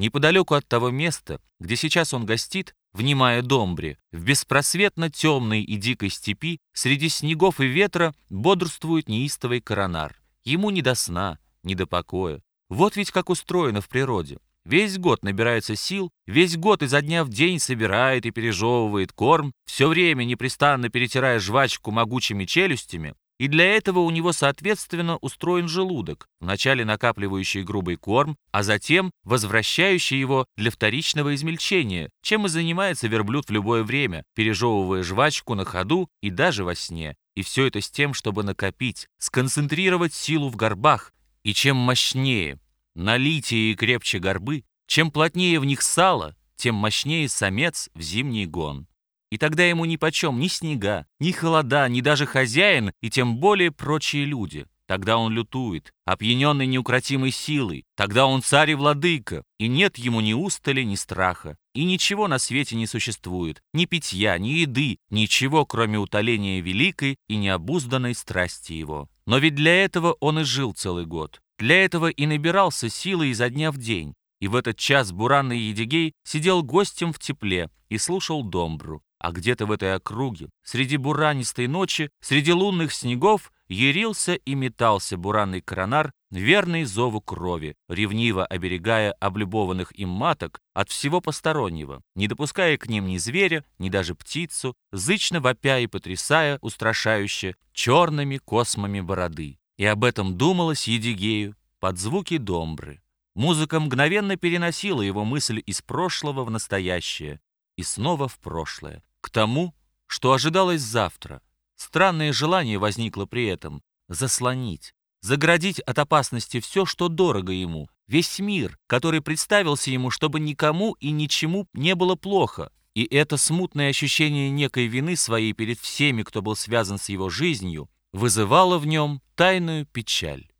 Неподалеку от того места, где сейчас он гостит, внимая домбре, в беспросветно темной и дикой степи, среди снегов и ветра бодрствует неистовый коронар. Ему не до сна, не до покоя. Вот ведь как устроено в природе. Весь год набирается сил, весь год изо дня в день собирает и пережевывает корм, все время непрестанно перетирая жвачку могучими челюстями, и для этого у него, соответственно, устроен желудок, вначале накапливающий грубый корм, а затем возвращающий его для вторичного измельчения, чем и занимается верблюд в любое время, пережевывая жвачку на ходу и даже во сне. И все это с тем, чтобы накопить, сконцентрировать силу в горбах. И чем мощнее, налитие и крепче горбы, чем плотнее в них сало, тем мощнее самец в зимний гон. И тогда ему нипочем ни снега, ни холода, ни даже хозяин, и тем более прочие люди. Тогда он лютует, опьяненный неукротимой силой. Тогда он царь и владыка, и нет ему ни устали, ни страха. И ничего на свете не существует, ни питья, ни еды, ничего, кроме утоления великой и необузданной страсти его. Но ведь для этого он и жил целый год. Для этого и набирался силы изо дня в день. И в этот час буранный Едигей сидел гостем в тепле и слушал домбру. А где-то в этой округе, среди буранистой ночи, среди лунных снегов, ярился и метался буранный коронар, верный зову крови, ревниво оберегая облюбованных им маток от всего постороннего, не допуская к ним ни зверя, ни даже птицу, зычно вопя и потрясая устрашающе черными космами бороды. И об этом думалось Едигею под звуки домбры. Музыка мгновенно переносила его мысль из прошлого в настоящее и снова в прошлое к тому, что ожидалось завтра. Странное желание возникло при этом — заслонить, заградить от опасности все, что дорого ему, весь мир, который представился ему, чтобы никому и ничему не было плохо. И это смутное ощущение некой вины своей перед всеми, кто был связан с его жизнью, вызывало в нем тайную печаль.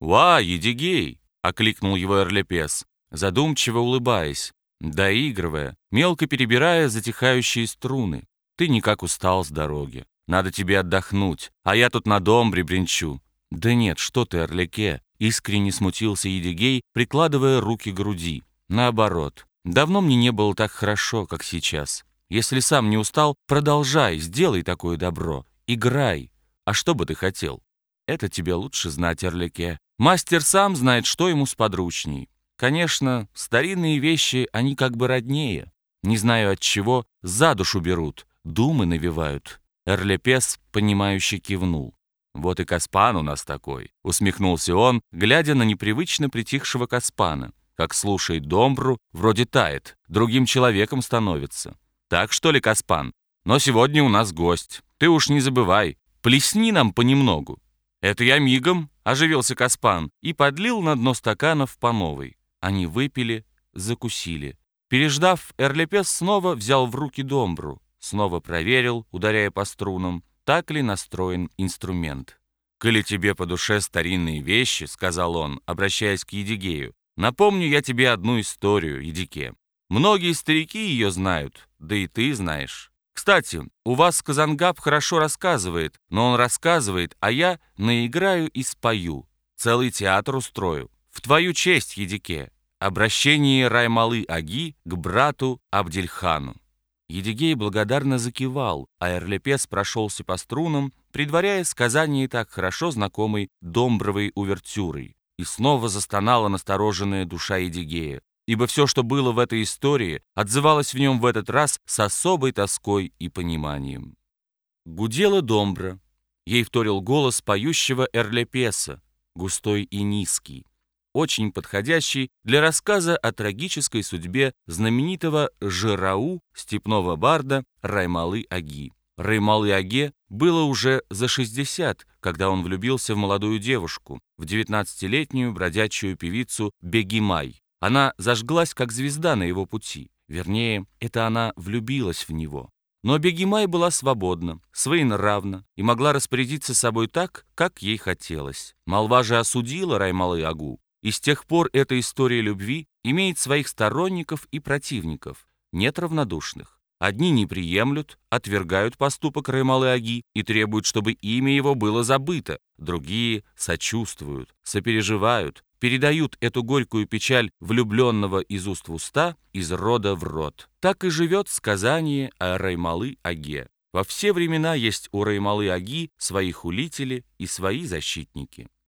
«Ва, Едигей!» — окликнул его Эрлепес, задумчиво улыбаясь доигрывая, мелко перебирая затихающие струны. Ты никак устал с дороги. Надо тебе отдохнуть, а я тут на дом бренчу. Да нет, что ты, Орлике, искренне смутился Едигей, прикладывая руки к груди. Наоборот, давно мне не было так хорошо, как сейчас. Если сам не устал, продолжай, сделай такое добро. Играй. А что бы ты хотел? Это тебе лучше знать, Орлике. Мастер сам знает, что ему сподручней. Конечно, старинные вещи, они как бы роднее. Не знаю от чего, за душу берут, думы навевают. Эрлепес, понимающе кивнул. «Вот и Каспан у нас такой», — усмехнулся он, глядя на непривычно притихшего Каспана. Как слушает домбру, вроде тает, другим человеком становится. «Так что ли, Каспан? Но сегодня у нас гость. Ты уж не забывай, плесни нам понемногу». «Это я мигом», — оживился Каспан и подлил на дно стаканов по новой. Они выпили, закусили. Переждав, Эрлепес снова взял в руки домбру, снова проверил, ударяя по струнам, так ли настроен инструмент. «Коли тебе по душе старинные вещи», — сказал он, обращаясь к Едигею, «напомню я тебе одну историю, Едике. Многие старики ее знают, да и ты знаешь. Кстати, у вас Казангаб хорошо рассказывает, но он рассказывает, а я наиграю и спою. Целый театр устрою. В твою честь, Едике, обращение Раймалы-Аги к брату Абдельхану. Едигей благодарно закивал, а Эрлепес прошелся по струнам, предваряя сказание так хорошо знакомой домбровой увертюрой. И снова застонала настороженная душа Едигея, ибо все, что было в этой истории, отзывалось в нем в этот раз с особой тоской и пониманием. Гудела домбра. Ей вторил голос поющего Эрлепеса, густой и низкий очень подходящий для рассказа о трагической судьбе знаменитого Жирау, степного барда Раймалы-Аги. Раймалы-Аге было уже за 60, когда он влюбился в молодую девушку, в 19-летнюю бродячую певицу Бегимай. Она зажглась как звезда на его пути. Вернее, это она влюбилась в него. Но Бегимай была свободна, своенравна и могла распорядиться собой так, как ей хотелось. Молва же осудила Раймалы-Агу, и с тех пор эта история любви имеет своих сторонников и противников, нет равнодушных. Одни не приемлют, отвергают поступок Раймалы-Аги и требуют, чтобы имя его было забыто. Другие сочувствуют, сопереживают, передают эту горькую печаль влюбленного из уст в уста, из рода в род. Так и живет сказание о Раймалы-Аге. Во все времена есть у Раймалы-Аги свои хулители и свои защитники.